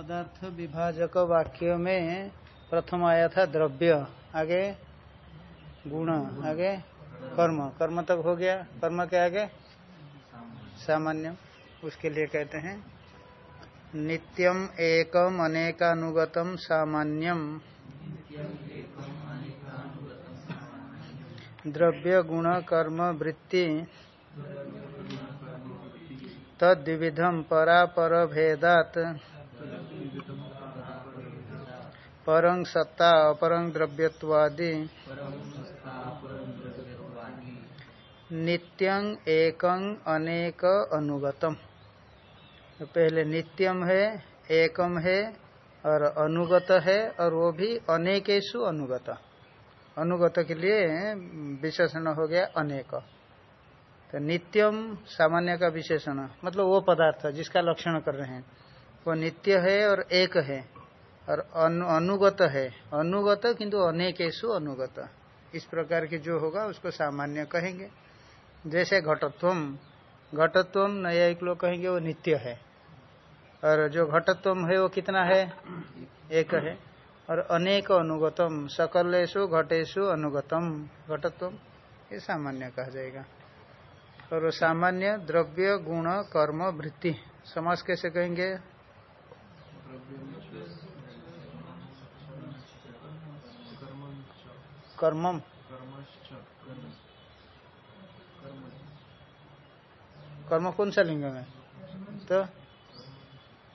पदार्थ विभाजक वाक्य में प्रथम आया था द्रव्य। आगे? गुण। आगे? कर्म। कर्म तक हो गया। कर्म के आगे? सामान्य उसके लिए कहते हैं, नित्यम एकम अनेकानुगतम सामान्यम। द्रव्य, गुण, कर्म, वृत्ति तद्विधम परापर भेदात परंग सत्ता अपरंग द्रव्यवादि नित्यं एकं अनेक अनुगतम। तो पहले नित्यम है एकम है और अनुगत है और वो भी अनेकेशु अनुगत। अनुगत के लिए विशेषण हो गया अनेक। तो नित्यम सामान्य का विशेषण मतलब वो पदार्थ जिसका लक्षण कर रहे हैं वो नित्य है और एक है। और अनु, अनुगत है। अनुगत किंतु अनेकेशु अनुगत। इस प्रकार की जो होगा उसको सामान्य कहेंगे। जैसे घटत्वम घटत्वम न्यायिक लोग कहेंगे वो नित्य है। और जो घटत्वम है वो कितना है? एक है। और अनेक अनुगतम सकलेशु घटेशु अनुगतम घटत्वम ये सामान्य कहा जाएगा। और सामान्य द्रव्य गुण कर्म वृत्ति समाज कैसे कहेंगे? कर्मम। कर्म। कौन सा लिंग में? तो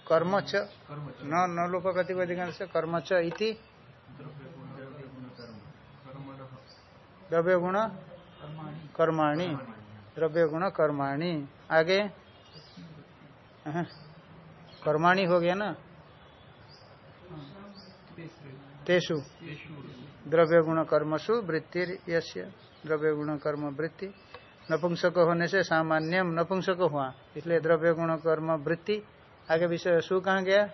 कर्म च न न लोक से कर्म च इति। द्रव्य गुण कर्माणी। द्रव्य गुण कर्माणी। आगे। कर्माणी हो गया ना? तेसु द्रव्य गुण कर्मसु वृत्ति यश्य द्रव्य गुण कर्म वृत्ति नपुंसक होने से सामान्यम नपुंसक हुआ इसलिए द्रव्य गुण कर्म वृत्ति आगे विषय सु कहा गया?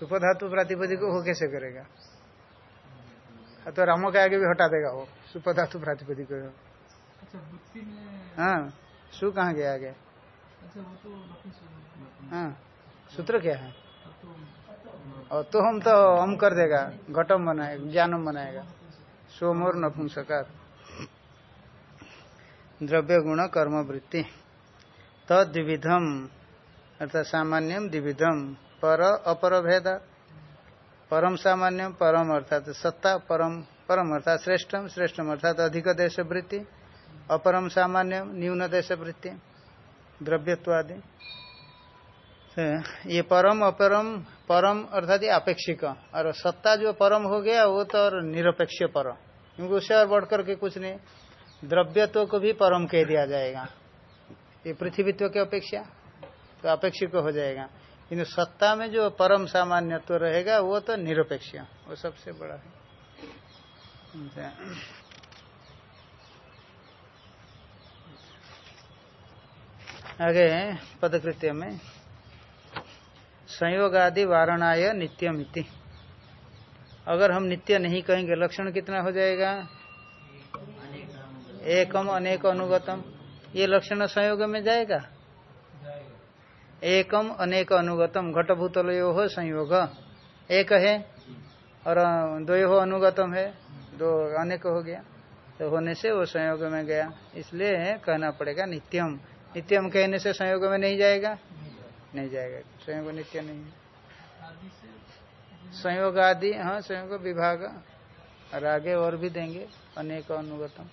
सुपधातु प्रातिपदिक हो कैसे करेगा? तो रामो के आगे भी हटा देगा वो सुपधातु प्रातिपदिक हाँ सु कहाँ गया आगे? हाँ। सूत्र क्या है? और तो हम तो हम कर देगा, घटम बनाएगा, ज्ञानम बनाएगा। सोमोर नपुंसकार द्रव्य गुण कर्म वृत्ति। तद्विधम अर्थात सामान्यम द्विविधम, पर अपर भेद। परम सामान्य परम अर्थात सत्ता, परम परम अर्थात श्रेष्ठम श्रेष्ठम अर्थात अधिक देश वृत्ति। अपरम सामान्य न्यून देश वृत्ति। द्रव्यत्वादि। ये परम अपरम, परम अर्थात अपेक्षिक। और सत्ता जो परम हो गया, वो तो और निरपेक्ष परम क्योंकि उससे और बढ़कर के कुछ नहीं। द्रव्यत्व को भी परम कह दिया जाएगा। ये पृथ्वीत्व की अपेक्षा तो अपेक्षिक हो जाएगा। किन्तु सत्ता में जो परम सामान्यत्व रहेगा, वो तो निरपेक्ष। वो सबसे बड़ा है। आगे पदकृत्य में। संयोग आदि वारणाय नित्यमिति अगर हम नित्य नहीं कहेंगे, लक्षण कितना हो जाएगा? एकम अनेक अनुगतम। ये लक्षण संयोग में जाएगा? एकम अनेक अनुगतम घटभूतलो हो संयोग। एक है और दो हो अनुगतम है। दो अनेक हो गया। तो होने से वो संयोग में गया। इसलिए कहना पड़ेगा नित्यम। नित्यम कहने से संयोग में नहीं जाएगा। नहीं जाएगा। संयोग नित्य नहीं है। संयोग आदि हाँ संयोग विभाग, और आगे और भी देंगे, अनेक अनुगतम।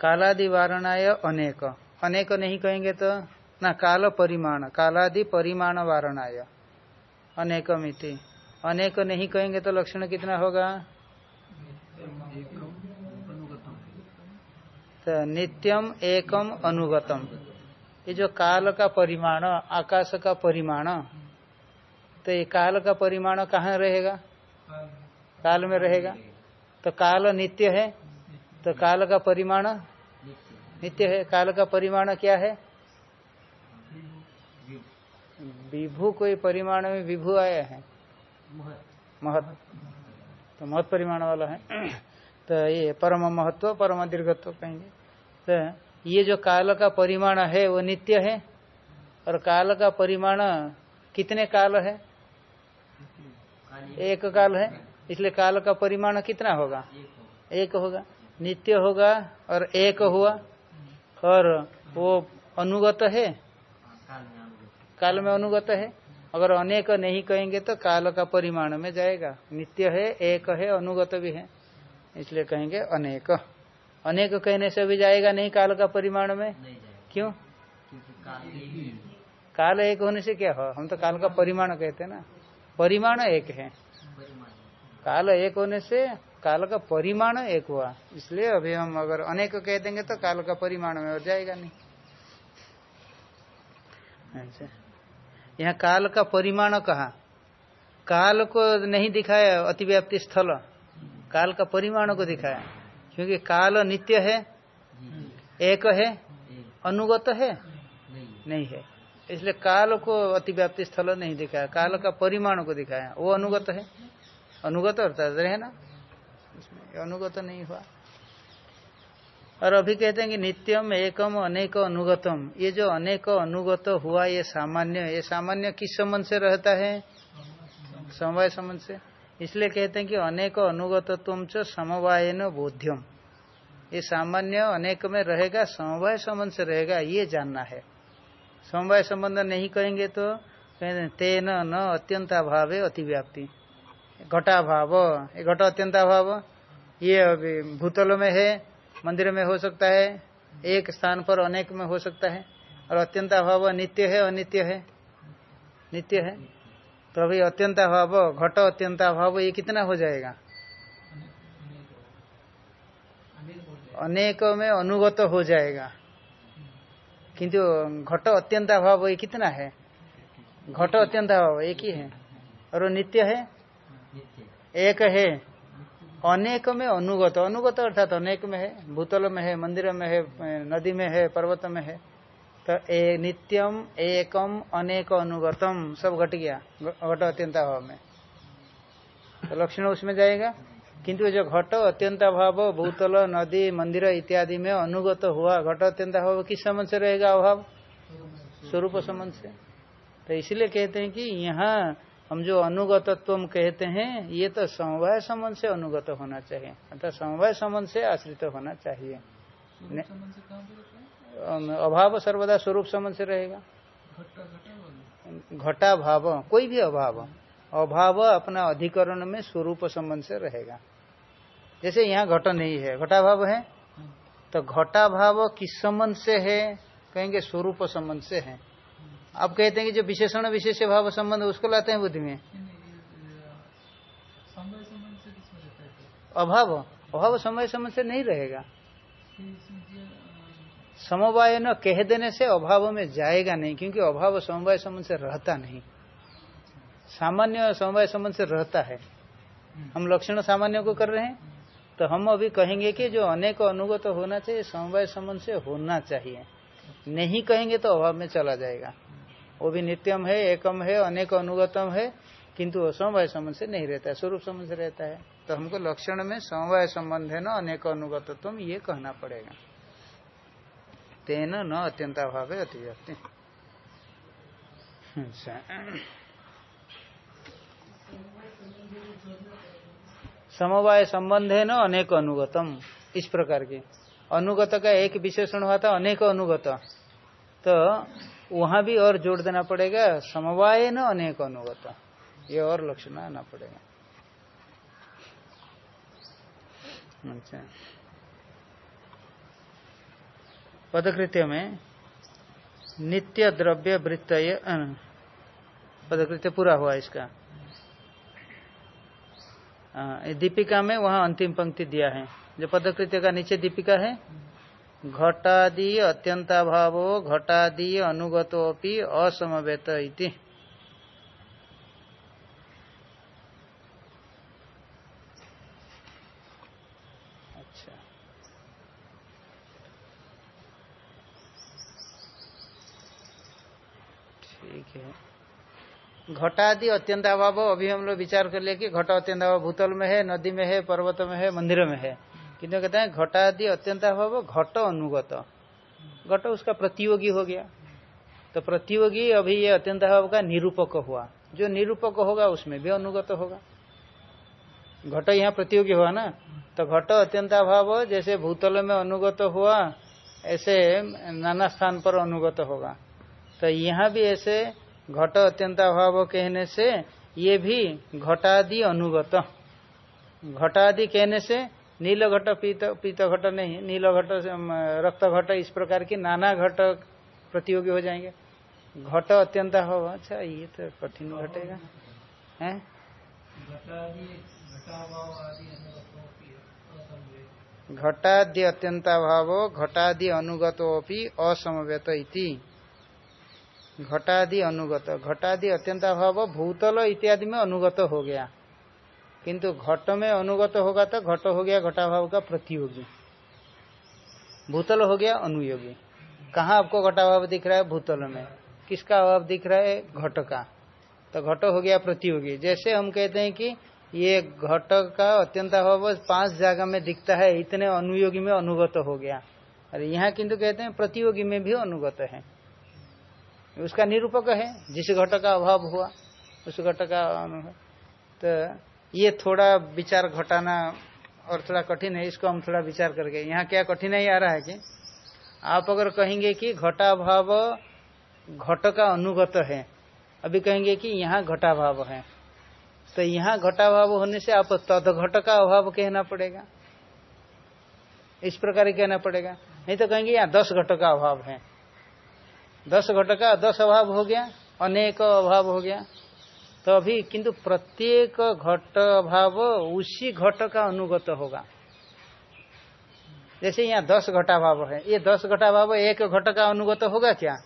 कालादि वारणाय अनेक। अनेक नहीं कहेंगे तो ना, काल परिमाण, कालादि परिमाण वारणाय। अनेकमिति अनेक नहीं कहेंगे तो लक्षण कितना होगा? तो नित्यम एकम अनुगतम। ये जो काल का परिमाण, आकाश का परिमाण तो ये काल का परिमाण कहाँ रहेगा? काल में रहेगा। तो काल नित्य है तो काल का परिमाण? नित्य है। काल का परिमाण क्या है? विभू कोई परिमाण में विभू आया है। महत। तो महत परिमाण वाला है। तो ये परम महत्व, परम दीर्घत्व कहेंगे। तो ये जो काल का परिमाण है, वो नित्य है? और काल का परिमाण कितने काल है? एक काल है? इसलिए काल का परिमाण कितना होगा? एक होगा। नित्य होगा और एक हुआ। और वो अनुगत है? काल में अनुगत है। अगर अनेक नहीं कहेंगे तो काल का परिमाण में जाएगा। नित्य है, एक है, अनुगत भी है। इसलिए कहेंगे अनेक। अनेक कहने से भी जाएगा नहीं काल का परिमाण में? क्यों? काल एक होने से क्या हो? हम तो काल का परिमाण कहते हैं ना। परिमाण एक है। काल एक होने से काल का परिमाण एक हुआ। इसलिए अभी हम अगर अनेक कह देंगे तो काल का परिमाण में हो जाएगा नहीं। अच्छा। यहाँ काल का परिमाण कहा? काल को नहीं दिखाया अतिव्याप्ति स्थल। काल का परिमाण को दिखाया। क्योंकि काल नित्य है, एक है, अनुगत है, नहीं है। इसलिए काल को अतिव्याप्ति स्थल नहीं दिखाया, काल का परिमाण को दिखाया। वो अनुगत है। अनुगत अर्थात रहे ना? इसमें अनुगत नहीं हुआ। और अभी कहते हैं कि नित्यम, एकम, अनेक, अनुगतम। ये जो अनेक, अनुगत हुआ, ये सामान्य ये सामान्य किस संबंध से रहता है? समवाय संबंध से। इसलिए कहते हैं कि अनेक अनुगत तुम च समवाय न बोध्यम। ये सामान्य अनेक में रहेगा, समवाय संबंध से रहेगा, ये जानना है। समवाय संबंध नहीं कहेंगे तो कहते तेन न अत्यंताभाव अतिव्याप्ति। घटाभाव, ये घट अत्यंताभाव, ये अभी भूतल में है, मंदिर में हो सकता है, एक स्थान पर अनेक में हो सकता है, और अत्यंत अभाव नित्य है, अनित्य है। नित्य है। तो अभी अत्यंत अभाव घट अत्यंत अभाव ये कितना हो जाएगा? अनेक में अनुगत हो जाएगा। किंतु घट अत्यंत अभाव ये कितना है? घट अत्यंत अभाव एक ही है। और नित्य है? एक है। अनेक में अनुगत। अनुगत अर्थात अनेक में है, भूतल में है, मंदिर में है, नदी में है, पर्वत में है। तो ए, नित्यम एकम अनेक अनुगतम सब घट गया। घट अत्यंत अभाव में। तो लक्षण उसमें जाएगा। किंतु जो घट अत्यंत अभाव भूतल नदी मंदिर इत्यादि में अनुगत हुआ घट अत्यंत अभाव किस संबंध से रहेगा अभाव? स्वरूप संबंध से। तो इसलिए कहते हैं कि यहाँ हम जो अनुगतत्व कहते हैं ये तो समवाय संबंध से अनुगत होना चाहिए। अर्थात समवाय संबंध से आश्रित होना चाहिए। अभाव सर्वदा स्वरूप संबंध से रहेगा। घटा भाव, कोई भी अभाव अभाव अपना अधिकरण में स्वरूप संबंध से रहेगा। जैसे यहाँ घट नहीं है, घटा भाव है? तो घटा भाव किस संबंध से है? कहेंगे स्वरूप संबंध से है। आप कहते हैं कि जो विशेषण, विशेष भाव संबंध, उसको लाते हैं बुद्धि में? अभाव अभाव समय संबंध से नहीं रहेगा। समवाय न कह देने से अभाव में जाएगा नहीं, क्योंकि अभाव समवाय संबंध से रहता नहीं। सामान्य समवाय संबंध से रहता है। हम लक्षण सामान्य को कर रहे हैं तो हम अभी कहेंगे कि जो अनेक अनुगत तो होना चाहिए, समवाय संबंध से होना चाहिए। नहीं कहेंगे तो अभाव में चला जाएगा। वो भी नित्यम है, एकम है, अनेक अनुगतम है, किंतु समवाय संबंध से नहीं रहता है, स्वरूप संबंध से रहता है। तो हमको लक्षण में समवाय संबंध है ना अनेक अनुगतत्व, ये कहना पड़ेगा। तेन न अत्यंताभाव अतिव्यक्ति अच्छा। समवाय संबंध है न अनेक अनुगतम इस प्रकार के। अनुगत का एक विशेषण हुआ था अनेक अनुगत। तो वहाँ भी और जोड़ देना पड़ेगा समवाय न अनेक अनुगत। ये और लक्षण आना पड़ेगा। अच्छा। पदकृत्य में नित्य द्रव्य वृत्त पदकृत्य पूरा हुआ इसका। दीपिका में वहाँ अंतिम पंक्ति दिया है। जो पदकृत्य का नीचे दीपिका है घटादि अत्यंताभाव घटादि अनुगतो अपनी असमवेत इति अच्छा ठीक है घटादि अत्यंत अभाव अभी हम लोग विचार कर लिया कि घट अत्यंत अभाव भूतल में है, नदी में है, पर्वत में है, मंदिर में है। किंतु कहते हैं घटादि अत्यंत अभाव घट अनुगत। घट उसका प्रतियोगी हो गया। तो प्रतियोगी अभी ये अत्यंत अभाव का निरूपक हुआ। जो निरूपक होगा उसमें भी अनुगत होगा। घट यहाँ प्रतियोगी हुआ ना? तो घट अत्यंत अभाव जैसे भूतल में अनुगत हुआ, ऐसे नाना स्थान पर अनुगत होगा। तो यहाँ भी ऐसे घट अत्यंत अभाव कहने से ये भी घटादि अनुगत। घटादि कहने से नील घट पीत पीत घट नहीं नील घट रक्त घट इस प्रकार की नाना घट प्रतियोगी हो जाएँगे। घट अत्यंत अभाव अच्छा ये तो कठिन घटेगा। है? घटाद्य अत्यंताभाव घटादि अनुगतोपि असमवेत इति। घटादि अनुगत। घटादि अत्यंत अभाव, भूतल इत्यादि में अनुगत हो गया। किंतु घट में अनुगत होगा तो घट हो गया, घटाभाव का प्रतियोगी। भूतल हो गया, अनुयोगी। कहाँ आपको घटाभाव दिख रहा है? भूतल में। किसका अभाव दिख रहा है? घट का। तो घट हो गया प्रतियोगी। जैसे हम कहते हैं कि ये घट का अत्यंत अभाव पाँच जगह में दिखता है, इतने अनुयोगी में अनुगत हो गया। अरे यहाँ किंतु कहते हैं प्रतियोगी में भी अनुगत है। उसका निरूपक है, जिस घट का अभाव हुआ, उस घट का तो ये थोड़ा विचार घटाना और थोड़ा कठिन है, इसको हम थोड़ा विचार करके, यहाँ क्या कठिनाई आ रहा है कि आप अगर कहेंगे कि घटा भाव घट का अनुगत है, अभी कहेंगे कि यहाँ घटा भाव है तो यहाँ घटाभाव होने से आप तद घट का अभाव कहना पड़ेगा। इस प्रकार कहना पड़ेगा। नहीं तो कहेंगे, यहाँ दस घट का अभाव है। दस घट का दस अभाव हो गया, अनेक अभाव हो गया। तो अभी किंतु प्रत्येक घट अभाव उसी घट का अनुगत होगा। जैसे यहाँ दस घटा भाव है, ये दस घटा भाव एक घट का अनुगत होगा क्या?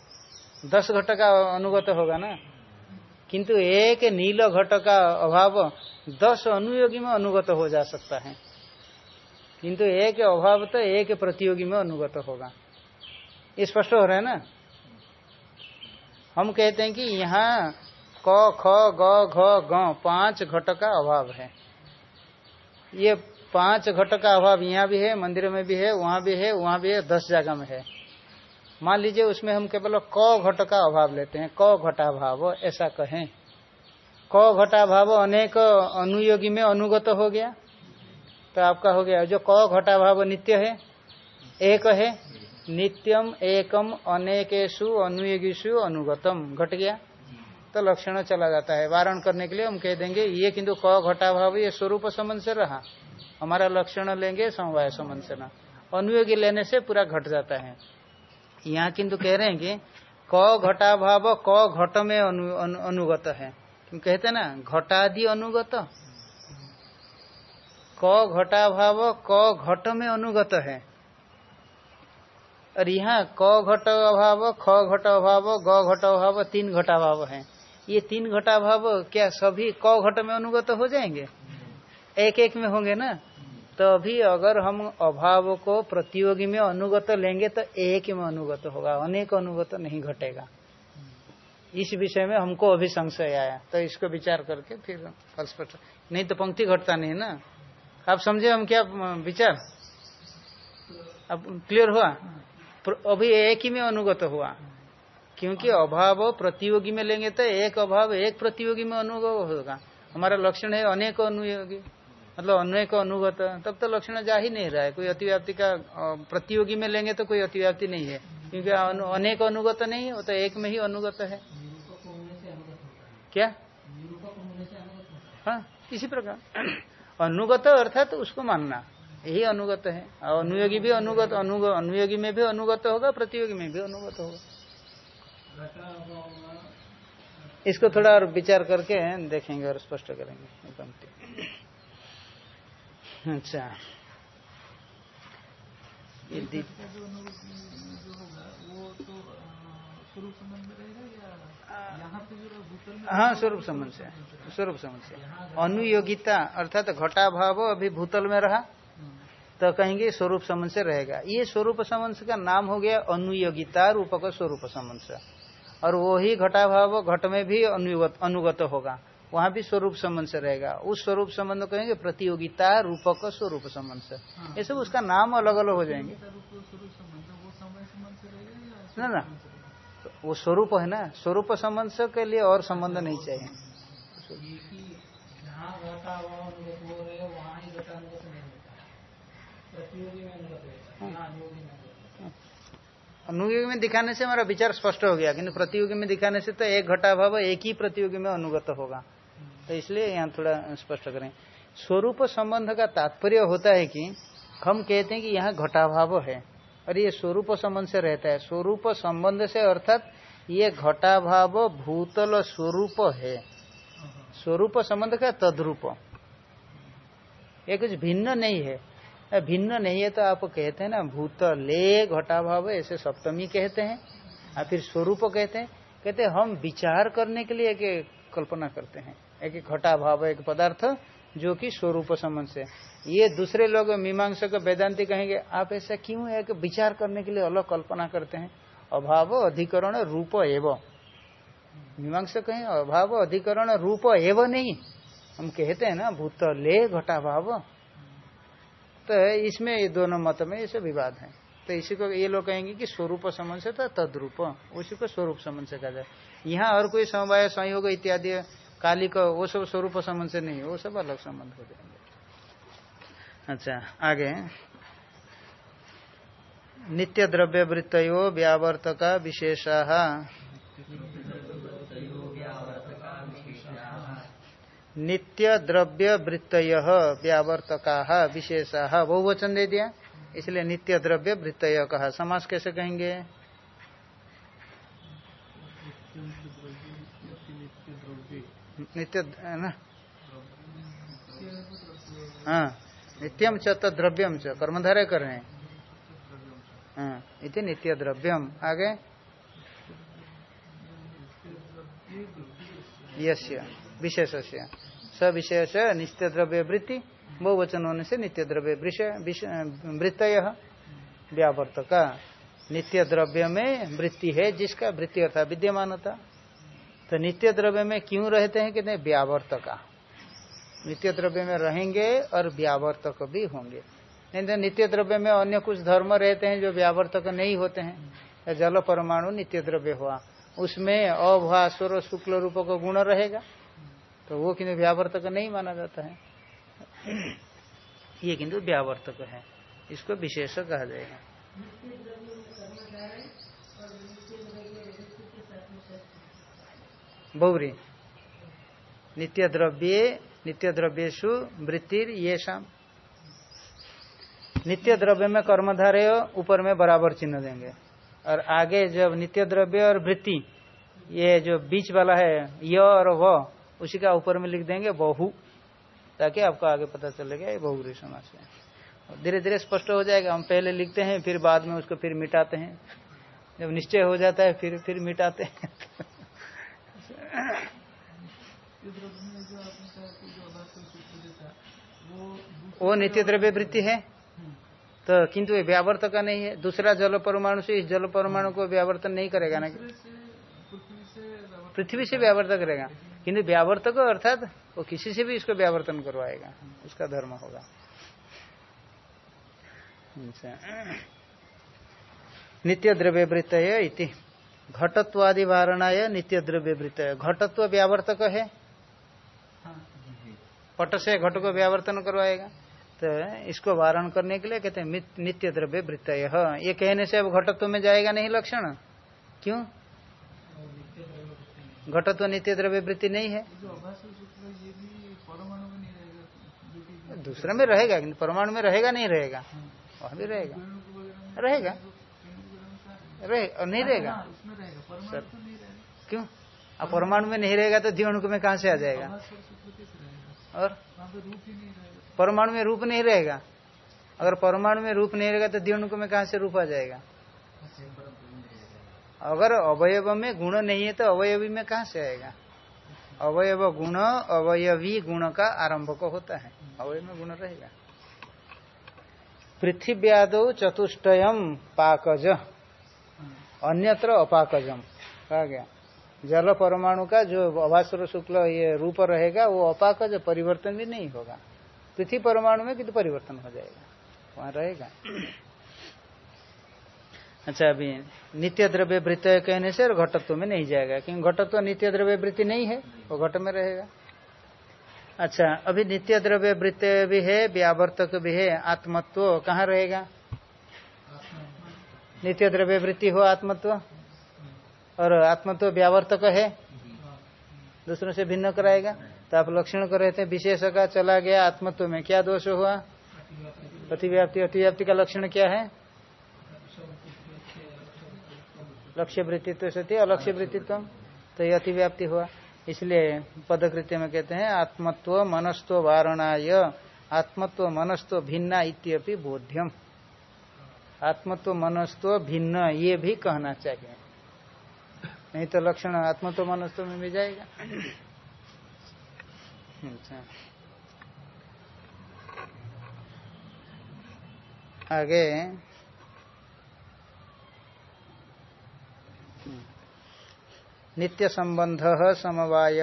दस घट का अनुगत होगा ना? किंतु एक नील घट का अभाव दस अनुयोगी में अनुगत हो जा सकता है। किंतु एक अभाव तो एक प्रतियोगी में अनुगत होगा। ये स्पष्ट हो रहा है ना? हम कहते हैं कि यहाँ क, ख, ग, घ ग पाँच घट का अभाव है। ये पाँच घट का अभाव यहाँ भी है, मंदिर में भी है, वहाँ भी है, वहाँ भी है, दस जगह में है। मान लीजिए उसमें हम केवल क घट का अभाव लेते हैं, क घटा भाव ऐसा कहें। क घटा भाव अनेक अनुयोगी में अनुगत हो गया। तो आपका हो गया, जो क घटा भाव नित्य है, एक है नित्यम एकम अनेकेशु अनुयोगीशु अनुगतम। घट गया। तो लक्षण चला जाता है। वारण करने के लिए हम कह देंगे ये किंतु क घटा भाव ये स्वरूप संबंध से रहा। हमारा लक्षण लेंगे समवाय संबंध से ना अनुयोगी लेने से पूरा घट जाता है। यहाँ किंतु कह रहे हैं कि क घटा भाव क घट में अनु, अनु, अनुगत है। कहते ना घटादि अनुगत। क घटा भाव क घट में अनुगत है। और यहाँ क घट अभाव, ख घट अभाव, ग घट अभाव, तीन घटा भाव है। ये तीन घटा भाव क्या सभी क घट में अनुगत हो जाएँगे? एक एक में होंगे ना? तो अभी अगर हम अभाव को प्रतियोगी में अनुगत लेंगे तो एक में अनुगत होगा, अनेक अनुगत नहीं घटेगा। इस विषय में हमको अभी संशय आया तो इसको विचार करके फिर स्पष्ट। नहीं तो पंक्ति घटता नहीं ना? आप समझे हम क्या विचार? अब क्लियर हुआ? अभी एक ही में अनुगत हुआ। क्योंकि अभाव प्रतियोगी में लेंगे तो एक अभाव, एक प्रतियोगी में अनुगत होगा। हमारा लक्षण है अनेक अनुयोगी। मतलब अन्वय को अनुगत, तब तो लक्षण जा ही नहीं रहा है। कोई अतिव्याप्ति का प्रतियोगी में लेंगे तो कोई अतिव्याप्ति नहीं है। क्योंकि अनेक अनुगत नहीं, वो तो एक में ही अनुगत है। क्या? हाँ इसी प्रकार। अनुगत अर्थात तो उसको मानना। यही अनुगत है। और अनुयोगी भी अनुगत अनुयोगी में भी अनुगत होगा, प्रतियोगी में भी अनुगत होगा। इसको थोड़ा और विचार करके देखेंगे और स्पष्ट करेंगे अच्छा। हाँ स्वरूप संबंध से स्वरूप संबंध से अनुयोगिता, अर्थात घटा भाव अभी भूतल में रहा। तो कहेंगे स्वरूप संबंध से रहेगा। ये स्वरूप संबंध का नाम हो गया अनुयोगिता रूपक स्वरूप संबंध और वो ही घटा भाव घट में भी अनुगत अनुगत होगा। वहाँ भी स्वरूप संबंध से रहेगा। उस स्वरूप संबंध कहेंगे प्रतियोगिता रूपक स्वरूप संबंध से ये सब उसका नाम अलग अलग हो जाएँगे। ना ना। वो स्वरूप है ना। स्वरूप संबंध के लिए और संबंध नहीं चाहिए। अनुयोगी में दिखाने से हमारा विचार स्पष्ट हो गया किन्तु प्रतियोगी में दिखाने से तो एक घटा भाव एक ही प्रतियोगी में अनुगत होगा। तो इसलिए यहाँ थोड़ा स्पष्ट करें। स्वरूप संबंध का तात्पर्य होता है कि हम कहते हैं कि यहाँ घटाभाव है और ये स्वरूप संबंध से रहता है। स्वरूप संबंध से अर्थात ये घटाभाव भूतल स्वरूप है। स्वरूप संबंध का तद्रूप। ये कुछ भिन्न नहीं है। भिन्न नहीं है तो आप कहते हैं ना भूतले घटाभाव ऐसे सप्तमी कहते हैं और फिर स्वरूप कहते हैं। कहते हैं, हम विचार करने के लिए एक कल्पना करते हैं। एक घटा भाव एक पदार्थ जो कि स्वरूप संबंध से ये दूसरे लोग मीमांसा को वेदांति कहेंगे, आप ऐसा क्यों है कि विचार करने के लिए अलग कल्पना करते हैं? अभाव अधिकरण रूप एवं। मीमांसा कहें अभाव अधिकरण रूप एवं नहीं। हम कहते हैं ना, भूत ले घटा भाव तो इसमें ये दोनों मत में इसे विवाद है। तो इसी को ये लोग कहेंगे कि स्वरूप संबंध से था तद्रूप। उसी को स्वरूप संबंध से कहा जाए। यहाँ और कोई समवाय संयोग इत्यादि, काली का वो सब स्वरूप संबंध से नहीं, वो सब अलग संबंध हो जाएँगे। अच्छा आगे। नित्य द्रव्य वृत्तो व्यावर्तका विशेषा। नित्य द्रव्य वृत्त व्यावर्तका, विशेषा। बहुवचन दे दिया। इसलिए नित्य द्रव्य वृत्त कहा। समास कैसे कहेंगे? नित्य ना? हाँ नित्यम च द्रव्यम च। कर्मधारय कर रहे हैं। हाँ नित्य द्रव्यम आगे? यस्य विशेष स विषय से नित्य द्रव्य वृत्ति बहुवचन होने से नित्य द्रव्य वृत्त व्यावर्त का नित्य द्रव्य में वृत्ति है जिसका वृत्ति अर्थात विद्यमानता। तो नित्य द्रव्य में क्यों रहते हैं? कहते व्यावर्त का नित्य द्रव्य में रहेंगे और व्यावर्तक भी होंगे। नहीं तो नित्य द्रव्य में अन्य कुछ धर्म रहते हैं जो व्यावर्तक नहीं होते हैं। जल परमाणु नित्य द्रव्य हुआ। उसमें अभास्वर शुक्ल रूप का गुण रहेगा। तो वो किन्तु व्यावर्तक नहीं माना जाता है। ये किन्तु व्यावर्तक है। इसको विशेष कहा जाएगा। बहुरी। नित्य द्रव्य नित्य द्रव्येशु वृत्तिर ये शाम नित्य द्रव्य में कर्मधारय, ऊपर में बराबर चिन्ह देंगे। और आगे जब नित्य द्रव्य और वृत्ति, ये जो बीच वाला है, य और व उसी का ऊपर में लिख देंगे बहु, ताकि आपको आगे पता चलेगा ये बहुरी समाज है। धीरे धीरे स्पष्ट हो जाएगा। हम पहले लिखते हैं, फिर बाद में उसको फिर मिटाते हैं। जब निश्चय हो जाता है, फिर फिर मिटाते हैं। वो नित्य द्रव्य वृत्ति है। तो किंतु ये व्यावर्तक का नहीं है। दूसरा जल परमाणु से इस जल परमाणु को व्यावर्तन नहीं करेगा ना। पृथ्वी से व्यावर्तक करेगा। किंतु व्यावर्तक अर्थात वो किसी से भी इसको व्यावर्तन करवाएगा, उसका धर्म होगा। अच्छा। नित्य द्रव्य वृत्त इति। घटत्वादि वारणा नित्य द्रव्य वृत्त घटत्व व्यावर्तक है? पट से घट को व्यावर्तन करवाएगा। तो इसको वारण करने के लिए कहते हैं नित्य द्रव्य वृत्त ये कहने से अब घटत्व में जाएगा नहीं लक्षण? क्यों? घटत्व नित्य द्रव्य वृत्ति नहीं है। दूसरे में रहेगा परमाणु में रहेगा नहीं रहेगा। वहाँ भी रहेगा। रहेगा। रहे नहीं रहेगा। सर। क्यों? अब परमाणु में नहीं रहेगा तो जीवन में कहा से आ जाएगा? और? परमाणु में रूप नहीं रहेगा। अगर परमाणु में रूप नहीं रहेगा तो द्विणुक में कहा से रूप आ जाएगा? अगर अवयव में गुण नहीं है तो अवयवी में कहा से आएगा? अवयव गुण, अवयवी गुण का आरंभ को होता है। अवयव में गुण रहेगा। पृथ्व्यादो चतुष्टयम पाकज, अन्यत्र अपाकजम। कहा गया। जल परमाणु का जो अभास्वर शुक्ल ये रूप रहेगा, वो अपाकज परिवर्तन भी नहीं होगा। पृथ्वी परमाणु में किंतु परिवर्तन हो जाएगा। वहाँ रहेगा। अच्छा अभी नित्य द्रव्य वृत्त कहने से और घटत्व में नहीं जाएगा, क्योंकि घटत्व नित्य द्रव्य वृत्ति नहीं है, वो घट में रहेगा। अच्छा अभी नित्य द्रव्य वृत्त भी है, व्यावर्तक भी है, आत्मत्व कहाँ रहेगा? नित्य द्रव्य वृत्ति हो आत्मत्व? और आत्मत्व व्यावर्तक है, दूसरों से भिन्न कराएगा। तो आप लक्षण कर रहे थे, विशेष का चला गया आत्मत्व में, क्या दोष हुआ? अतिव्याप्ति अतिव्याप्ति का लक्षण क्या है? लक्ष्य वृत्तित्व सती अलक्ष्य वृत्तित्व तो ये अतिव्याप्ति हुआ। इसलिए पदकृत्य में कहते हैं, आत्मत्व मनस्त्व वारणाय, आत्मत्व मनस्त्व भिन्ना इत्यपि बोध्यम। आत्मत्व मनस्त्व भिन्न, ये भी कहना चाहिए। नहीं तो लक्षण आत्मत्व मनस्त्व में भी जाएगा। अच्छा। आगे नित्य संबंध समवाय।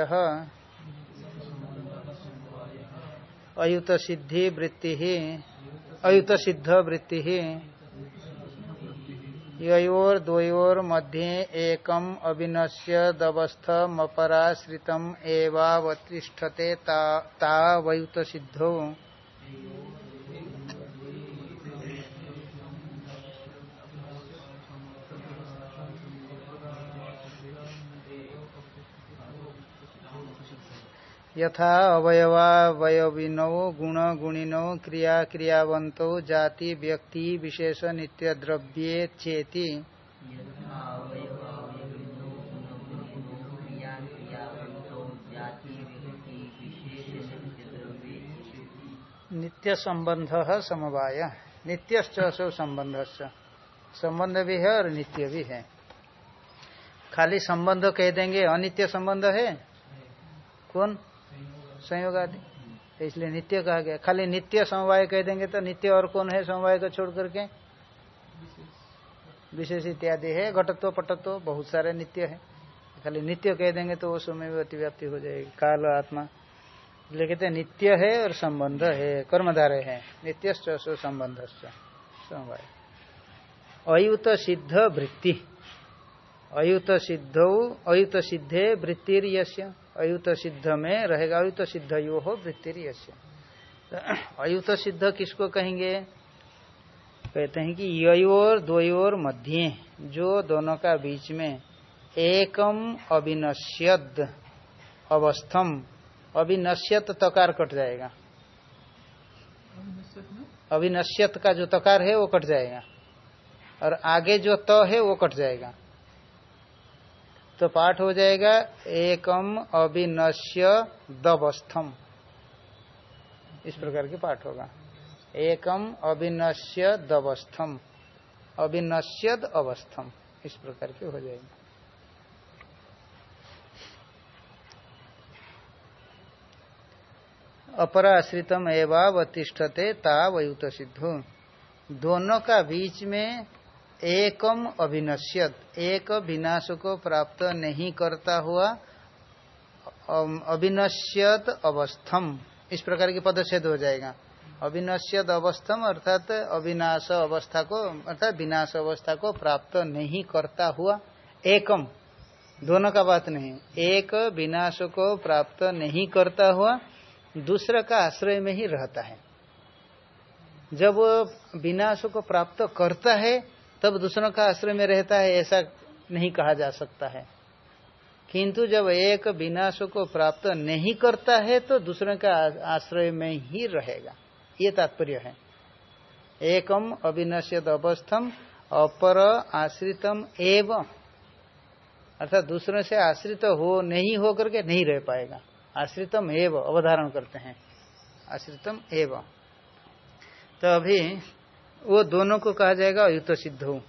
अयुत सिद्धि वृत्ति। ही अयुत सिद्ध वृत्ति। ही योर द्वयोर मध्ये एकम अभिनश्य अविनश्यदवस्थमपराश्रितम एवावतिष्ठते ता, ता वयुत सिद्धो यथा अवयवावयविनौ गुण गुणिनौ क्रिया क्रियावंतौ जाति, व्यक्ति, विशेष, नित्य, द्रव्ये, चेति। नित्य संबंध समवाय। नित्य संबंध संबंध भी है और नित्य भी है खाली संबंध कह देंगे, अनित्य संबंध है? कौन? संयोग आदि। तो इसलिए नित्य कहा गया। खाली नित्य समवाय कह देंगे तो नित्य और कौन है समवाय को छोड़ करके? विशेष इत्यादि है। घटत्व, पटत्व बहुत सारे नित्य है। खाली नित्य कह देंगे तो वो समय भी अतिव्याप्ति हो जाएगी। काल, आत्मा। इसलिए कहते हैं नित्य है और संबंध है। कर्मधारय है। नित्य संबंध समवाय। अयुत सिद्ध वृत्ति। अयुत सिद्ध, अयुत सिद्धे वृत्तिर अयुत सिद्ध में रहेगा, अयुत सिद्ध यो हो वृत्तिर अयुत सिद्ध किसको कहेंगे? कहते हैं कि योर द्वयोर मध्य, जो दोनों का बीच में एकम अविनश्यद अवस्थम। अविनश्यत तकार कट जाएगा। अविनश्यत का जो तकार है, वो कट जाएगा। और आगे जो त तो है, वो कट जाएगा। तो पाठ हो जाएगा, एकम अविनश्य दवस्थम। इस प्रकार के पाठ होगा। एकम अविनश्य दवस्थम। अविनश्यद अवस्थम इस प्रकार के हो जाएगा। अपराश्रितम एवावतिष्ठते ता वयुत सिद्धो दोनों का बीच में एकम अभिनश्यत। एक विनाश को प्राप्त नहीं करता हुआ अविनश्यत अवस्थम। इस प्रकार की पदच्छेद हो जाएगा। अविनश्यत अवस्थम अर्थात अविनाश अवस्था को, अर्थात विनाश अवस्था को प्राप्त नहीं करता हुआ। एकम। दोनों का बात नहीं। एक विनाश को प्राप्त नहीं करता हुआ, दूसरा का आश्रय में ही रहता है। जब विनाश को प्राप्त करता है तब दूसरों का आश्रय में रहता है, ऐसा नहीं कहा जा सकता है। किंतु जब एक विनाश को प्राप्त नहीं करता है तो दूसरों का आश्रय में ही रहेगा। ये तात्पर्य है। एकम अविनश्यत अवस्थम अपर आश्रितम एवं। अर्थात दूसरों से आश्रित हो, नहीं हो करके नहीं रह पाएगा। आश्रितम एव, अवधारण करते हैं। आश्रितम एव। तो अभी वो दोनों को कहा जाएगा अयुत सिद्ध हो।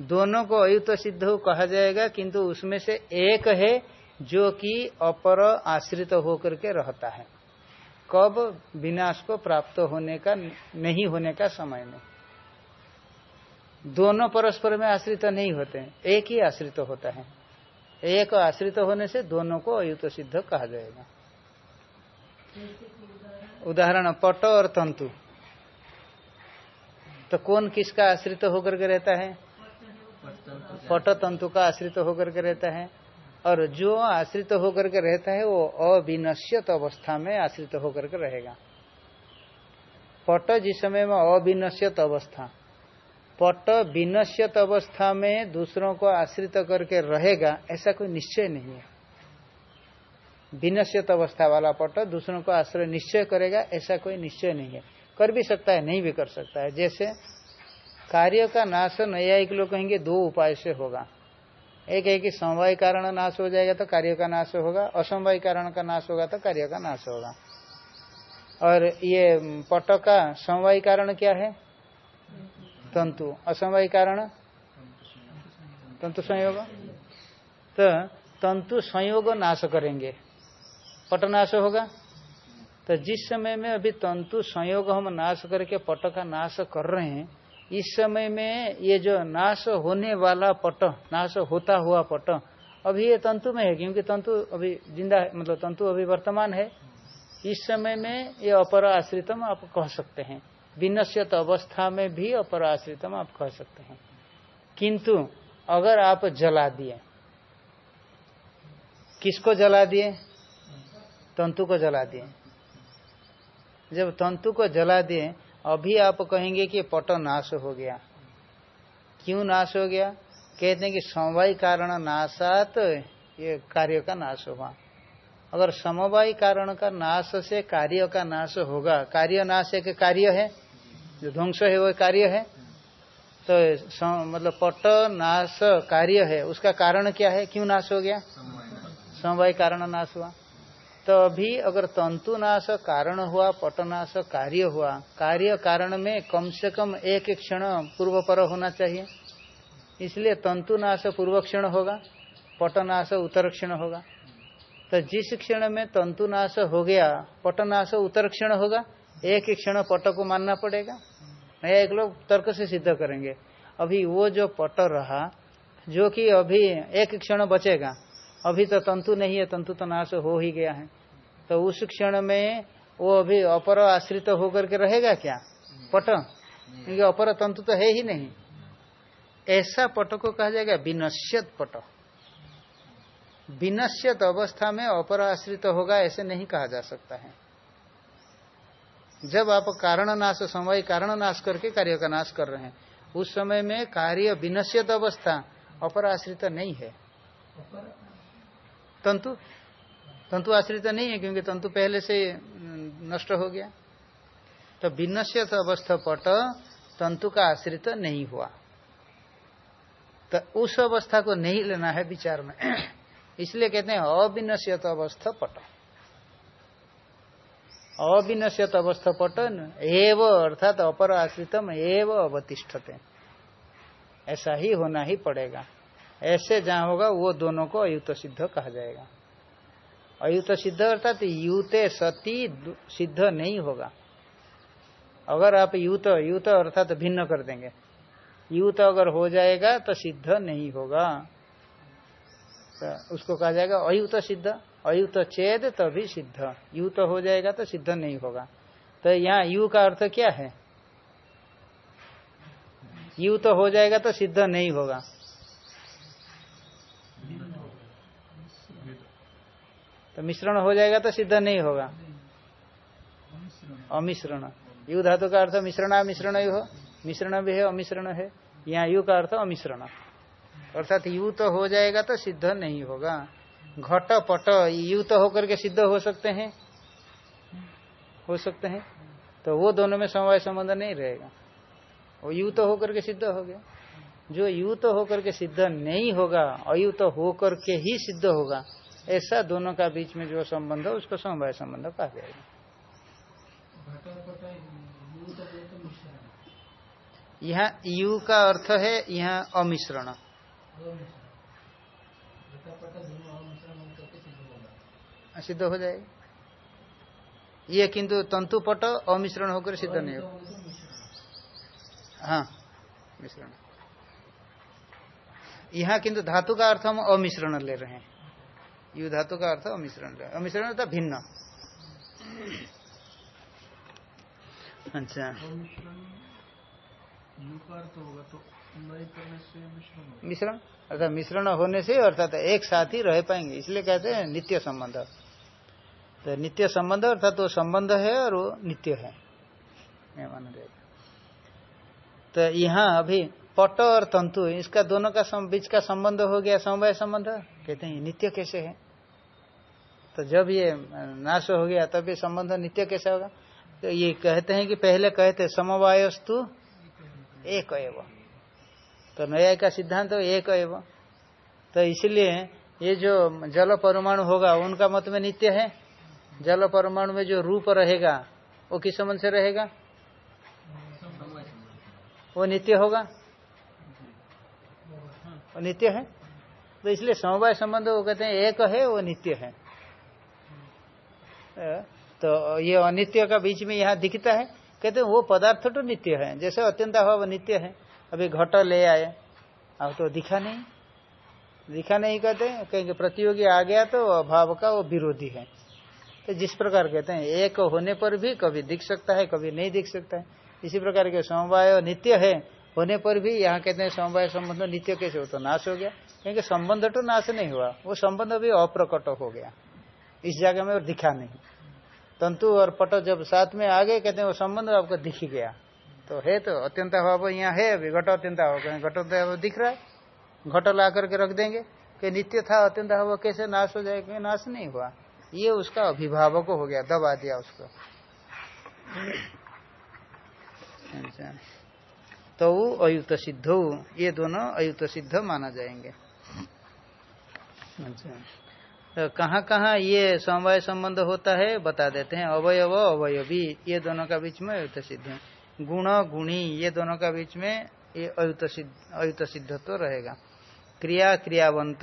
दोनों को अयुत सिद्ध कहा जाएगा, किंतु उसमें से एक है जो कि अपर आश्रित होकर के रहता है। कब? विनाश को प्राप्त होने का, नहीं होने का समय में। दोनों परस्पर में आश्रित नहीं होते हैं, एक ही आश्रित होता है। एक आश्रित होने से दोनों को अयुत सिद्ध कहा जाएगा। उदाहरण, पट और तंतु। तो कौन किसका आश्रित होकर के रहता है? पट तंतु का आश्रित होकर के रहता है। और जो आश्रित होकर के रहता है, वो अविनश्यत अवस्था में आश्रित होकर के रहेगा। पट जिस समय में अविनश्यत अवस्था, पट विनश्यत अवस्था में दूसरों को आश्रित करके रहेगा, ऐसा कोई निश्चय नहीं है। विनश्यत अवस्था वाला पट दूसरों को आश्रय निश्चय करेगा, ऐसा कोई निश्चय नहीं है। कर भी सकता है, नहीं भी कर सकता है। जैसे कार्य का नाश न्यायिक लोग कहेंगे दो उपाय से होगा। एक है कि समवाय कारण नाश हो जाएगा तो कार्य का नाश होगा, असमवाय कारण का नाश होगा तो कार्य का नाश होगा। और ये पट का समवाय कारण क्या है? तंतु। असमवाय कारण? तंतु संयोग। तो तंतु संयोग नाश करेंगे। पट नाश होगा? तो जिस समय में अभी तंतु संयोग हम नाश करके पट का नाश कर रहे हैं, इस समय में ये जो नाश होने वाला पट, नाश होता हुआ पट, अभी ये तंतु में है, क्योंकि तंतु अभी ज़िंदा है मतलब तंतु अभी वर्तमान है। इस समय में ये अपर आश्रितम आप कह सकते हैं। विनश्यत अवस्था में भी अपर आश्रितम आप कह सकते हैं। किंतु अगर आप जला दिए, किसको जला दिए? तंतु को जला दिए। जब तंतु को जला दिए, अभी आप कहेंगे कि पट नाश हो गया। क्यों नाश हो गया? कहते हैं कि समवाय कारण नाशात, ये कार्य का नाश हुआ। अगर समवाय कारण का नाश से कार्य का नाश होगा, कार्य नाश एक कार्य है? जो ध्वंस है, वो कार्य है? तो मतलब पट नाश कार्य है, उसका कारण क्या है? क्यों नाश हो गया? समवाय कारण नाश हुआ। तो अभी अगर तंतुनाश कारण हुआ, पटनाश कार्य हुआ, कार्य कारण में कम से कम एक क्षण पूर्व पर होना चाहिए। इसलिए तंतुनाश पूर्व क्षण होगा, पटनाश उत्तर क्षण होगा। तो जिस क्षण में तंतुनाश हो गया, पटनाश उत्तर क्षण होगा, एक क्षण पट को मानना पड़ेगा। नया एक लोग तर्क से सिद्ध करेंगे। अभी वो जो पट रहा, जो कि अभी एक क्षण बचेगा अभी तो तंतु नहीं है, तंतु तो नाश हो ही गया है। तो उस क्षण में वो अभी अपर आश्रित तो होकर के रहेगा क्या? पट। क्योंकि अपर तंतु तो है ही नहीं। ऐसा पट को कहा जाएगा विनश्यत पट। विनश्यत अवस्था में अपर आश्रित तो होगा ऐसे नहीं कहा जा सकता है। जब आप कारण नाश समय कारण नाश करके कार्य का नाश कर रहे हैं, उस समय में कार्य विनश्यत अवस्था अपर अपराश्रित नहीं है। तंतु? तंतु आश्रित नहीं है क्योंकि तंतु पहले से नष्ट हो गया। तो विनश्यत अवस्था पट तंतु का आश्रित नहीं हुआ। तो उस अवस्था को नहीं लेना है विचार में। इसलिए कहते हैं अविनश्यत अवस्था पट अविनश्यत अवस्था पट एव, अर्थात अपर आश्रितम एव अवतिष्ठते। ऐसा ही होना ही पड़ेगा। ऐसे जहाँ होगा, वो दोनों को अयुत सिद्ध कहा जाएगा। अयुत सिद्ध अर्थात युते सती सिद्ध नहीं होगा। अगर आप युत युत अर्थात भिन्न कर देंगे। युत अगर हो जाएगा तो सिद्ध नहीं होगा। तो उसको कहा जाएगा अयुत सिद्ध। अयुत चेद, तभी सिद्ध। युत हो जाएगा तो सिद्ध नहीं होगा। तो यहाँ यु का अर्थ क्या है? यू तो हो जाएगा तो सिद्ध नहीं होगा। तो मिश्रण हो जाएगा तो सिद्ध नहीं होगा। अमिश्रण। यु धातु का अर्थ मिश्रण मिश्रण यु हो। मिश्रण भी है, अमिश्रण है। यहाँ यु का अर्थ अमिश्रण। अर्थात यु तो हो जाएगा तो सिद्ध नहीं होगा। घट पट यु तो होकर के सिद्ध हो सकते हैं। हो सकते हैं। तो वो दोनों में समवाय संबंध नहीं रहेगा। वो यू तो होकर के सिद्ध हो गया। जो यू तो होकर के सिद्ध नहीं होगा, अयु तो होकर के ही सिद्ध होगा। ऐसा दोनों का बीच में जो संबंध है, उसको समवाय संबंध कहा जाएगा। यहाँ यु का अर्थ है, यहाँ अमिश्रण। सिद्ध हो जाएगा। ये किंतु तंतु पट अमिश्रण होकर सिद्ध नहीं होगा। हाँ मिश्रण। यहाँ किंतु धातु का अर्थ हम अमिश्रण ले रहे हैं। यु धातु का अर्थ अमिश्रण अमिश्रण था भिन्न। अच्छा। मिश्रण? अर्थात मिश्रण होने से अर्थात एक साथ ही रह पाएँगे, इसलिए कहते हैं नित्य संबंध। तो नित्य संबंध अर्थात वो संबंध है और वो नित्य है। तो यहाँ अभी पट और तंतु इसका दोनों का सम, बीच का संबंध हो गया समवाय संबंध। कहते हैं नित्य कैसे है? तो जब ये नाश हो गया तब ये संबंध नित्य कैसे होगा? तो ये कहते हैं कि पहले कहते समवायस्तु एक एवं तो नया का सिद्धांत तो एक एवं तो इसलिए ये जो जल परमाणु होगा उनका मत में नित्य है? जल परमाणु में जो रूप रहेगा वो किस संबंध से रहेगा? वो नित्य होगा? वो नित्य है। तो इसलिए समवाय संबंध वो कहते हैं, एक है, वो नित्य है। तो ये अनित्य का बीच में यहाँ दिखता है। कहते हैं, वो पदार्थ तो नित्य है। जैसे अत्यंत अभाव नित्य है। अभी घट ले आए, अब तो दिखा नहीं। दिखा नहीं कहते कहेंगे प्रतियोगी आ गया तो अभाव का वो विरोधी है। तो जिस प्रकार कहते हैं, एक होने पर भी कभी दिख सकता है, कभी नहीं दिख सकता है। इसी प्रकार के समवाय नित्य है। होने पर भी यहाँ कहते हैं समवाय संबंध नित्य कैसे हो तो नाश हो गया। क्योंकि संबंध तो नाश नहीं हुआ। वो संबंध भी अप्रकट हो गया। इस जगह में और दिखा नहीं। तंतु और पट जब साथ में आ गए, कहते हैं वो संबंध आपको दिख गया। तो है तो अत्यंत अभाव यहाँ है, अभी घटो अत्यंत अभाव घट अभाव दिख रहा है। घट ला करके रख देंगे। कि नित्य था, अत्यंत अभाव कैसे नाश हो जाएगा? नाश नहीं हुआ। ये उसका अभिभावक हो गया, दबा दिया उसको। तो अयुत सिद्ध ये दोनों अयुत सिद्ध माना जाएँगे। अच्छा। तो कहाँ कहाँ ये समवाय संबंध होता है बता देते हैं। अवयव अवयवी ये दोनों का बीच में अयुत सिद्ध है। गुण गुणी ये दोनों का बीच में ये अयुत सिद्ध अयुत सिद्ध तो रहेगा। क्रिया क्रियावंत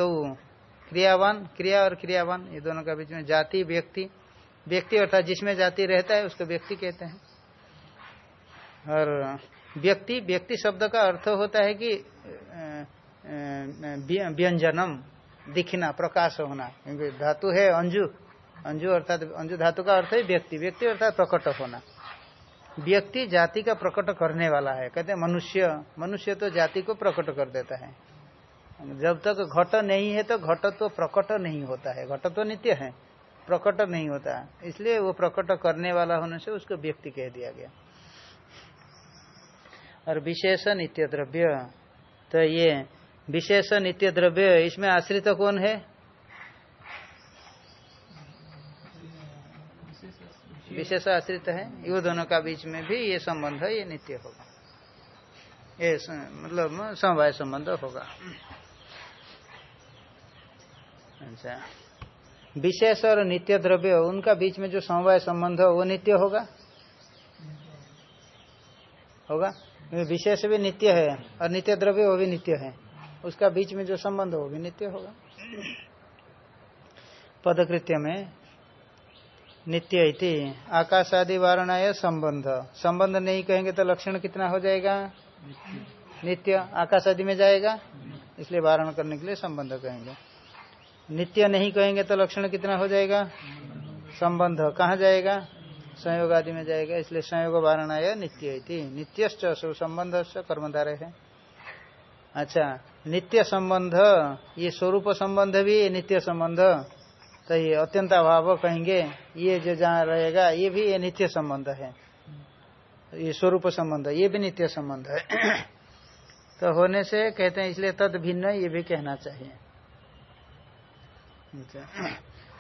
क्रियावान क्रिया और क्रियावान ये दोनों का बीच में जाति व्यक्ति। व्यक्ति अर्थात जिसमें जाति रहता है उसको व्यक्ति कहते हैं। और व्यक्ति व्यक्ति शब्द का अर्थ होता है कि व्यंजनम, दिखना, प्रकाश होना। क्योंकि धातु है अंजु अंजु अर्थात, अंजु धातु का अर्थ है व्यक्ति व्यक्ति अर्थात प्रकट होना। व्यक्ति जाति का प्रकट करने वाला है। कहते हैं मनुष्य मनुष्य तो जाति को प्रकट कर देता है। जब तक घट नहीं है तो घट तो प्रकट नहीं होता है। घट तो नित्य है, प्रकट नहीं होता। इसलिए वो प्रकट करने वाला होने से उसको व्यक्ति कह दिया गया। और विशेष नित्य द्रव्य तो ये विशेष नित्य द्रव्य इसमें आश्रित तो कौन है? विशेष आश्रित है। ये दोनों का बीच में भी ये संबंध है, ये नित्य होगा। ये मतलब समवाय संबंध होगा। अच्छा। विशेष और नित्य द्रव्य उनका बीच में जो समवाय संबंध वो नित्य होगा? होगा। विशेष भी नित्य है और नित्य द्रव्य वो भी नित्य है। उसका बीच में जो संबंध हो भी नित्य होगा। पदकृत्य में नित्य इति आकाश आदि वारणा संबंध। संबंध नहीं कहेंगे तो लक्षण कितना हो जाएगा? नित्य। आकाश आदि में जाएगा। इसलिए वारण करने के लिए संबंध कहेंगे। नित्य नहीं कहेंगे तो लक्षण कितना हो जाएगा? संबंध। कहाँ जाएगा? संयोग आदि में जाएगा, इसलिए संयोग वारणा नित्य नित्य नित्यश्च संबंध कर्मधारे है। अच्छा नित्य संबंध, ये स्वरूप संबंध भी नित्य संबंध तो ये अत्यंत अभाव कहेंगे, ये जो जहाँ रहेगा, ये भी ये नित्य संबंध है। ये स्वरूप संबंध, ये भी नित्य संबंध है। तो होने से कहते हैं, इसलिए तद भिन्न ये भी कहना चाहिए। अच्छा।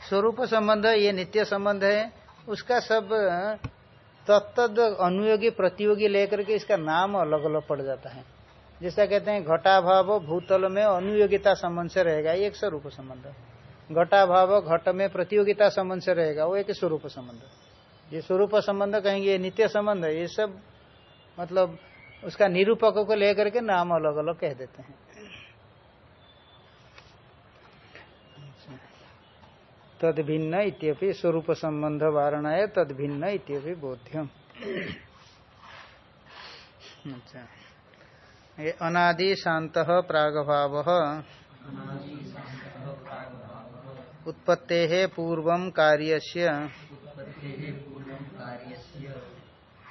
स्वरूप संबंध ये नित्य संबंध है उसका सब तत्द अनुयोगी प्रतियोगी लेकर के इसका नाम अलग अलग पड़ जाता है। जैसा कहते हैं, घटाभाव भूतल में अनुयोगिता संबंध से रहेगा एक स्वरूप संबंध घटाभाव घट में प्रतियोगिता संबंध से रहेगा, वो एक स्वरूप संबंध ये स्वरूप संबंध कहेंगे, ये नित्य संबंध है, ये सब मतलब उसका निरूपक को लेकर के नाम अलग अलग कह देते हैं। तद भिन्न इत्यपि स्वरूप संबंध वारणा है तद भिन्न इत्यपि बोध्यम। अच्छा। अनादि शांत प्रागभाव। उत्पत्ते पूर्व कार्य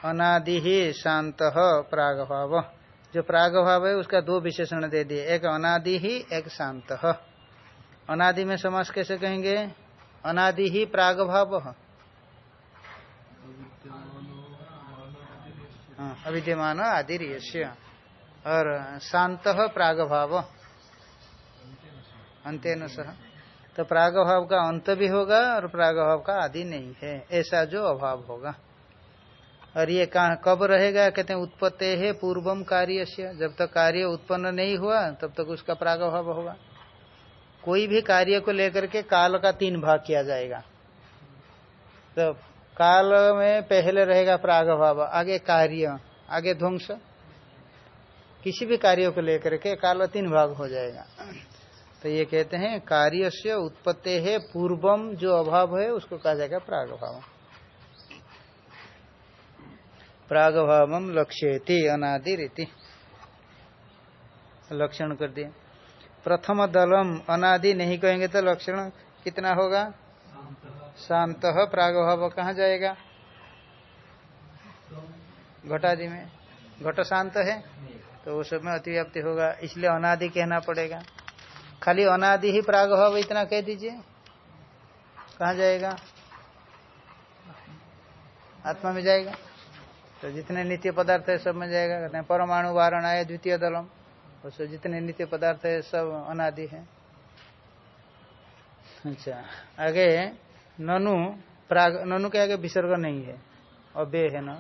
अनादि ही शांत प्रागभाव। जो प्रागभाव है, उसका दो विशेषण दे दिए। एक अनादि ही एक शांत अनादि में समास कैसे कहेंगे? अनादि ही प्रागभाव। हाँ, अविद्यमान आदि और शांत प्राग भाव अंत्यन सह। तो प्राग भाव का अंत भी होगा और प्राग भाव का आदि नहीं है। ऐसा जो अभाव होगा। और ये कहा कब रहेगा? कहते हैं उत्पत्ति है पूर्वम कार्य जब तक कार्य उत्पन्न नहीं हुआ तब तक उसका प्राग भाव होगा। कोई भी कार्य को लेकर के काल का तीन भाग किया जाएगा। तो काल में पहले रहेगा प्राग भाव, आगे कार्य, आगे ध्वंस। किसी भी कार्य को लेकर के काल तीन भाग हो जाएगा। तो ये कहते हैं कार्य से उत्पत्ति है पूर्वम जो अभाव है, उसको कहा जाएगा प्राग भाव। प्राग भाव लक्ष्य अनादि रीति लक्षण कर दिए। प्रथम दलम अनादि नहीं कहेंगे तो लक्षण कितना होगा? शांत प्राग भाव कहा जाएगा? घटादि में। घट शांत है तो उस समय अतिव्याप्ति होगा, इसलिए अनादि कहना पड़ेगा। खाली अनादि ही प्राग भाव इतना कह दीजिए। कहा जाएगा? आत्मा में जाएगा। तो जितने नित्य पदार्थ है, सब में जाएगा। कहते हैं, परमाणु वारण आय द्वितीय दलम। उससे जितने नित्य पदार्थ है, सब अनादि है। अच्छा आगे ननु, प्राग, ननु के आगे विसर्ग नहीं है अव्यय है ना।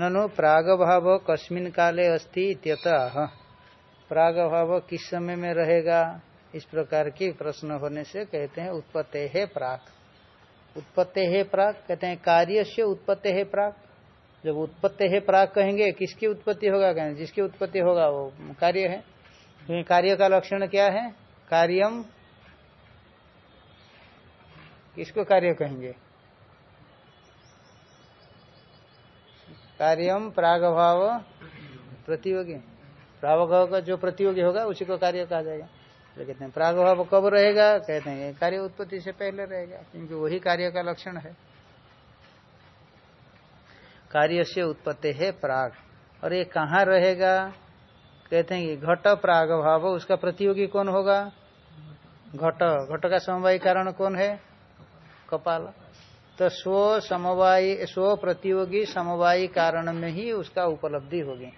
ननु प्राग भाव कस्मिन काले अस्ति इत्यतः। प्राग भाव किस समय में रहेगा? इस प्रकार की प्रश्न होने से कहते हैं, उत्पत्ति है प्राक उत्पत्ति है प्राक कहते हैं कार्य से उत्पत्ति है प्राक जब उत्पत्ति है, प्राग कहेंगे, किसकी उत्पत्ति होगा, कहेंगे, जिसकी उत्पत्ति होगा, वो कार्य है। क्योंकि कार्य का लक्षण क्या है? कार्यम। किसको कार्य कहेंगे? कार्यम प्राग भाव प्रतियोगी। प्रागभाव का जो प्रतियोगी होगा, उसी को कार्य कहा जाएगा। तो कहते हैं प्राग भाव कब रहेगा? कहते हैं कार्य उत्पत्ति से पहले रहेगा, क्योंकि वही कार्य का लक्षण है। कार्य से उत्पत्ति है प्राग। और ये कहाँ रहेगा? कहते हैं कि घट प्राग भाव, उसका प्रतियोगी कौन होगा? घट। घट का समवाय कारण कौन है? कपाल। तो स्व समवाय, स्व प्रतियोगी समवायी कारण में ही उसका उपलब्धि होगी।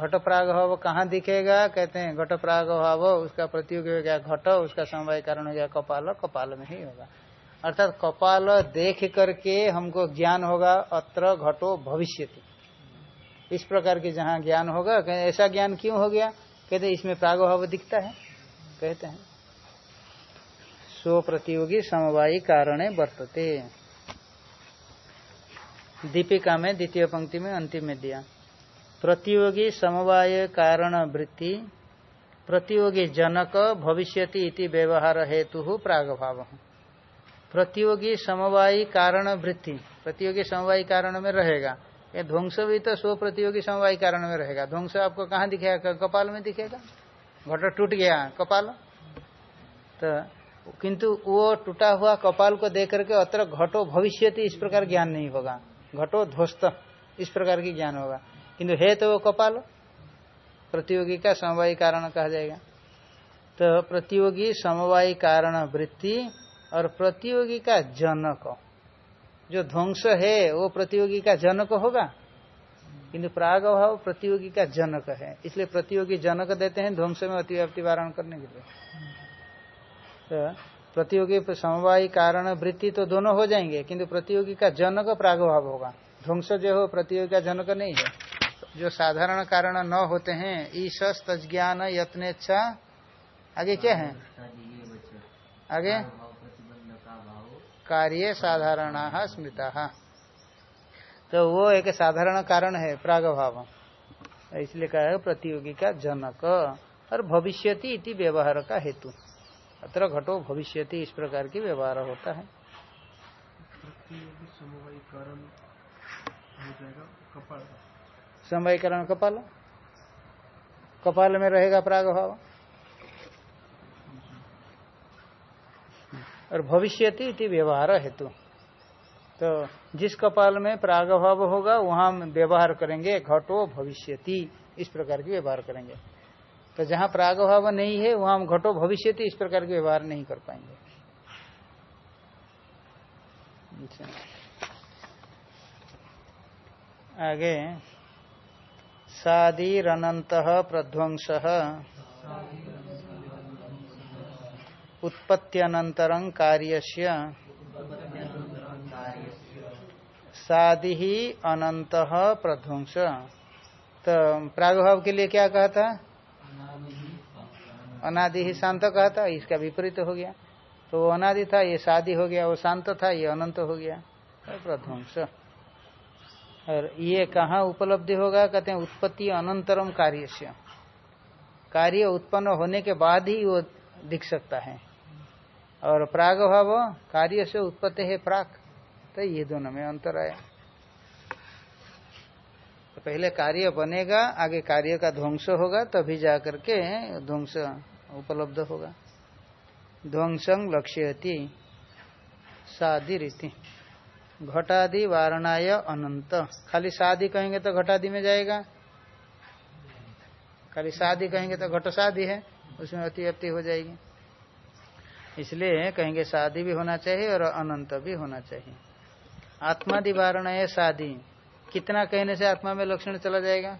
घट प्राग भाव कहाँ दिखेगा? कहते हैं, घट प्राग भाव, उसका प्रतियोगी हो गया घट, उसका समवाय कारण हो गया कपाल कपाल में ही होगा। अर्थात कपाल देख करके हमको ज्ञान होगा, अत्र घटो भविष्य इस प्रकार के जहाँ ज्ञान होगा ऐसा ज्ञान क्यों हो गया? कहते इसमें प्रागभाव दिखता है। कहते हैं स्व प्रतियोगी समवायी कारण वर्तते। दीपिका में, द्वितीय पंक्ति में, अंतिम में दिया। प्रतियोगी समवाय कारण वृत्ति, प्रतियोगी जनक भविष्यति इति व्यवहार हेतु प्राग भाव प्रतियोगी समवायी कारण वृत्ति। प्रतियोगी समवायी कारण में रहेगा। ये ध्वंस भी तो स्व प्रतियोगी समवायी कारण में रहेगा। ध्वंस आपको कहाँ दिखेगा? कपाल में दिखेगा? घट टूट गया, कपाल। तो किंतु वो टूटा हुआ कपाल को देख करके अत्र घटो भविष्य इस प्रकार ज्ञान नहीं होगा। घटो ध्वस्त, इस प्रकार की ज्ञान होगा। किंतु है तो वो कपाल। प्रतियोगी का समवायी कारण कहा जाएगा। तो प्रतियोगी समवायी कारण वृत्ति और प्रतियोगी का जनक। जो ध्वंस है, वो प्रतियोगी का जनक होगा? किंतु प्राग भाव प्रतियोगी का जनक है। इसलिए प्रतियोगी जनक देते हैं ध्वंस में अतिव्याप्ति वारण करने के लिए। तो प्रतियोगी समवायी कारण, वृत्ति तो दोनों हो जाएँगे, किंतु प्रतियोगी का जनक प्रागभाव होगा। ध्वंस जो हो प्रतियोगी का जनक नहीं है। जो साधारण कारण न होते हैं ईश तज्ञान यत्नेच्छा। आगे क्या है? आगे? कार्य साधारण स्मृता। तो वो एक साधारण कारण है प्रागभाव। इसलिए कहा है प्रतियोगी का जनक और भविष्यति इति व्यवहार का हेतु। अत्र घटो भविष्यति इस प्रकार की व्यवहार होता है। समवाय कारण कपाल। कपाल? में रहेगा प्राग भाव और भविष्यति इति व्यवहार हेतु। तो जिस कपाल में प्रागभाव होगा, वहाँ हम व्यवहार करेंगे, घटो भविष्यति, इस प्रकार की व्यवहार करेंगे। तो जहाँ प्रागभाव नहीं है, वहाँ हम घटो भविष्यति, इस प्रकार के व्यवहार नहीं कर पाएँगे। अच्छा। आगे। सादीरनंत प्रध्वंस। उत्पत्त्यनंतरं कार्यस्य सादि ही अनंत प्रध्वंस। तो प्रागभाव के लिए क्या कहा था? अनादि ही शांत कहा था, इसका विपरीत हो गया। तो वो अनादि था, ये शादी हो गया, वो शांत था, ये अनंत हो गया प्रध्वंस। और ये कहाँ उपलब्धि होगा? कहते हैं उत्पत्ति अनंतरम कार्य से कार्य उत्पन्न होने के बाद ही वो दिख सकता है। और प्राग भाव कार्य से उत्पत्ति है प्राक। तो ये दोनों में अंतर आया तो पहले कार्य बनेगा, आगे कार्य का ध्वंस होगा, तभी जा करके ध्वंस उपलब्ध होगा। ध्वंसं लक्ष्यति शादी रीति। घटादि वारणाय अनंत। खाली शादी कहेंगे तो घटादि में जाएगा। खाली शादी कहेंगे तो घट शादी है, उसमें अति अति हो जाएगी। इसलिए कहेंगे शादी भी होना चाहिए और अनंत भी होना चाहिए। आत्मा दिवारण है शादी कितना कहने से आत्मा में लक्षण चला जाएगा?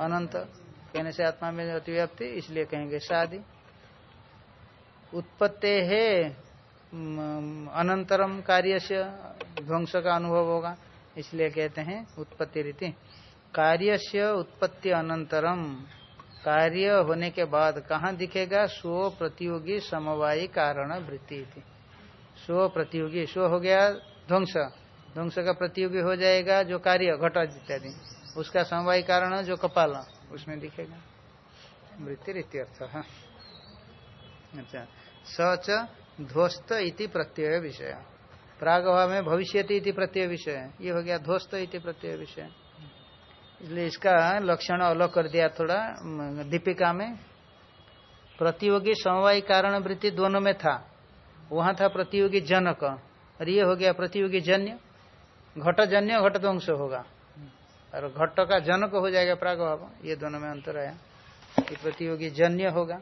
अनंत। कहने से आत्मा में अतिव्याप्ति, इसलिए कहेंगे शादी उत्पत्ति है अनंतरम कार्य से ध्वंस का अनुभव होगा, इसलिए कहते हैं उत्पत्ति रीति। कार्य से उत्पत्ति अनंतरम। कार्य होने के बाद कहाँ दिखेगा? स्व प्रतियोगी समवायी कारण वृत्ति स्व प्रतियोगी, स्व हो गया ध्वंस। ध्वंस का प्रतियोगी हो जाएगा जो कार्य, घटा इत्यादि। उसका समवाय कारण जो कपाल, उसमें दिखेगा। वृत्ति इत्यर्थ अच्छा। सच ध्वस्त इति प्रत्यय विषय। प्रागभाव में भविष्य इति प्रत्यय विषय। ये हो गया ध्वस्त इति प्रत्यय विषय। इसलिए इसका लक्षण अलग कर दिया थोड़ा दीपिका में। प्रतियोगी समवाय कारण वृत्ति दोनों में था। वहाँ था प्रतियोगी जनक। और ये हो गया प्रतियोगी जन्य। घट जन्य, घट ध्वंस होगा। और घट का जनक हो जाएगा प्रागभाव। ये दोनों में अंतर आया ये प्रतियोगी जन्य होगा।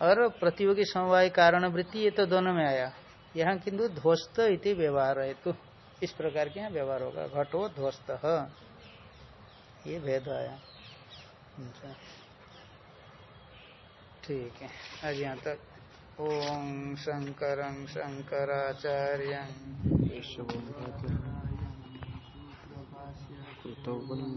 और प्रतियोगी समवाय कारण वृत्ति ये तो दोनों में आया। यहाँ किंतु ध्वस्त इति व्यवहार है। तो इस प्रकार के यहाँ व्यवहार होगा। घटो ध्वस्त। ये भेद आया। अच्छा। ठीक है। आज यहाँ तक। ओम शंकर शंकराचार्य।